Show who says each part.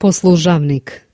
Speaker 1: Poslužavnik.